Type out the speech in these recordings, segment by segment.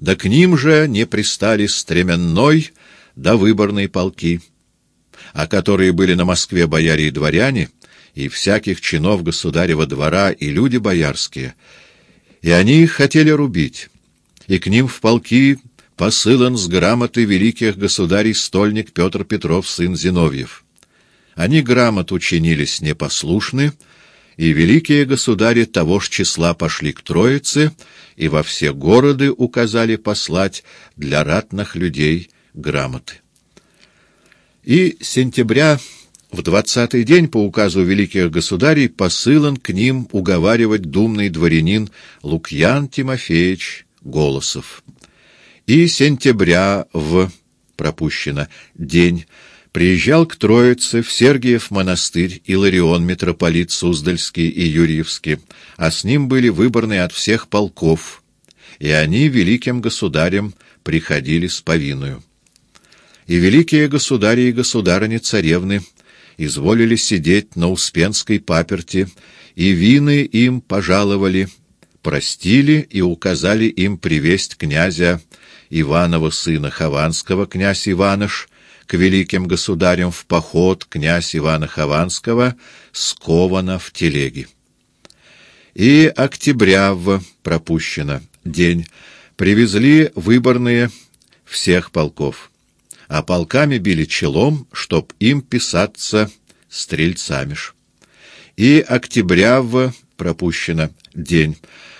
да к ним же не пристали стременной да выборные полки, а которые были на Москве бояре и дворяне, и всяких чинов государева двора и люди боярские, и они их хотели рубить, и к ним в полки посылан с грамоты великих государей стольник Петр Петров, сын Зиновьев. Они грамот учинились непослушны, и великие государи того ж числа пошли к Троице и во все города указали послать для ратных людей грамоты. И сентября в двадцатый день по указу великих государей посылан к ним уговаривать думный дворянин Лукьян Тимофеевич Голосов. И сентября в, пропущено, день приезжал к Троице в Сергиев монастырь Иларион, митрополит Суздальский и Юрьевский, а с ним были выборные от всех полков, и они великим государям приходили с повинную. И великие государи и государыни-царевны изволили сидеть на Успенской паперти, и вины им пожаловали, простили и указали им привесть князя Иванова сына Хованского, князь Иваныш, к великим государям в поход князь Ивана Хованского сковано в телеге. И октября в пропущено. День. Привезли выборные всех полков, а полками били челом, чтоб им писаться стрельцами ж. И октября в пропущено. День.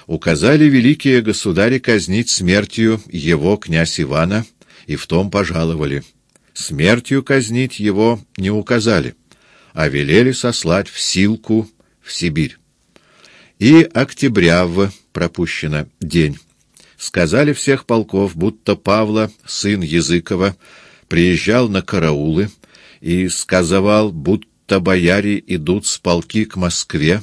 Указали великие государи казнить смертью его князь Ивана, и в том пожаловали — Смертью казнить его не указали, а велели сослать в Силку в Сибирь. И октября в пропущено день. Сказали всех полков, будто Павла, сын Языкова, приезжал на караулы и сказывал, будто бояре идут с полки к Москве,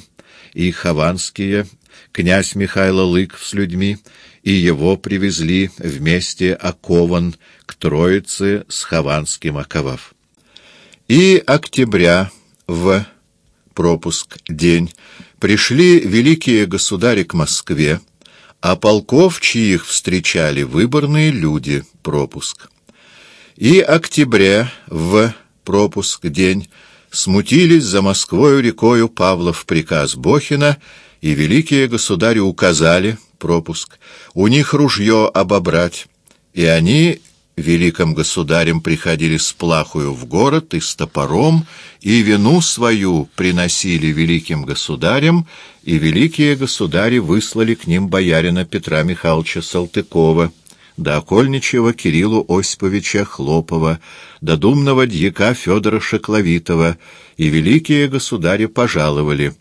и Хованские, князь Михайло Лыков с людьми, и его привезли вместе окован к Троице с Хованским оковав. И октября в пропуск день пришли великие государи к Москве, а полков, чьих встречали выборные люди, пропуск. И октября в пропуск день смутились за Москвою рекою Павлов приказ Бохина, и великие государи указали, пропуск, у них ружье обобрать, и они великим государем приходили с плахою в город и с топором, и вину свою приносили великим государям, и великие государи выслали к ним боярина Петра Михайловича Салтыкова, до окольничего Кириллу Осиповича Хлопова, до думного дьяка Федора Шекловитова, и великие государи пожаловали.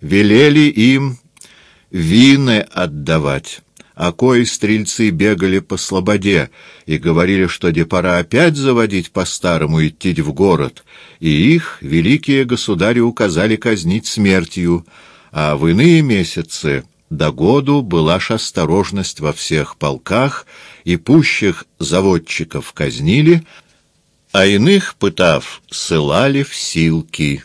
Велели им вины отдавать, а кои стрельцы бегали по слободе и говорили, что де пора опять заводить по-старому идти в город, и их великие государи указали казнить смертью, а в иные месяцы до году была ж осторожность во всех полках, и пущих заводчиков казнили, а иных, пытав, ссылали в силки.